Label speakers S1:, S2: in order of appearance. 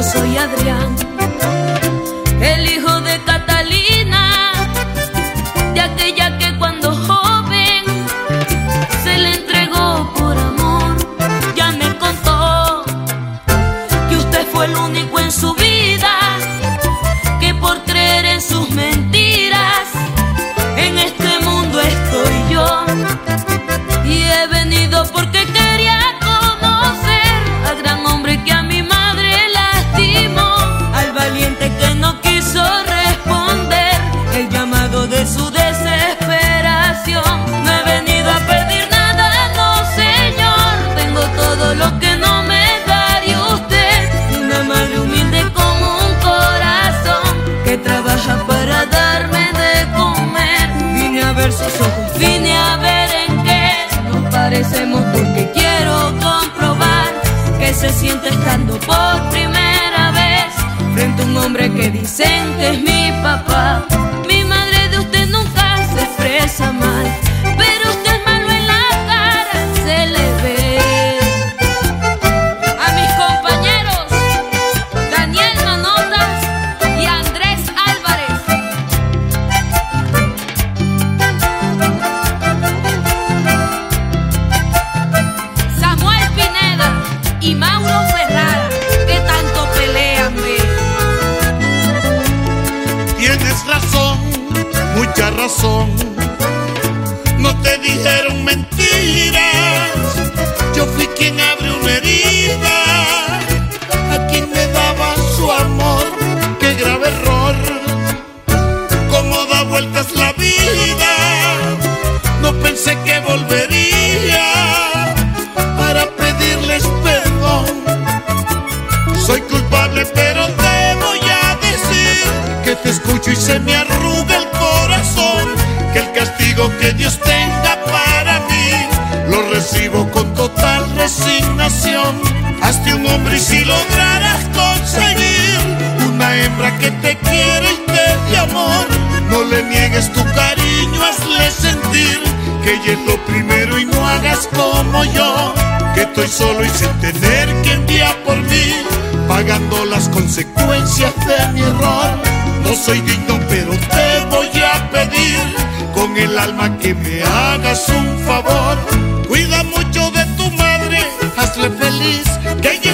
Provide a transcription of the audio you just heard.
S1: Yo soy Adrián, el hijo de Catalina, de aquella que cuando joven se le entregó por amor. Ya me contó que usted fue el único en su vida que por creer en sus mentiras, en este mundo estoy yo. Y he venido porque... protestando por primera vez frente a un hombre que dicen que
S2: es mi papá. Razón. No te dijeron mentiras. Yo fui quien abrió una herida. A quien me daba su amor. Qué grave error. Cómo da vueltas la vida. No pensé que volvería para pedirles perdón. Soy culpable, pero te voy a decir que te escucho y se me arruga Hazte un hombre y si lograras conseguir una hembra que te quiere y te dé amor, no le niegues tu cariño, hazle sentir que ella es lo primero y no hagas como yo, que estoy solo y sin tener que enviar por mí, pagando las consecuencias de mi error. No soy digno, pero te voy a pedir con el alma que me hagas un favor. Cuida mucho de hazle feliz, que ella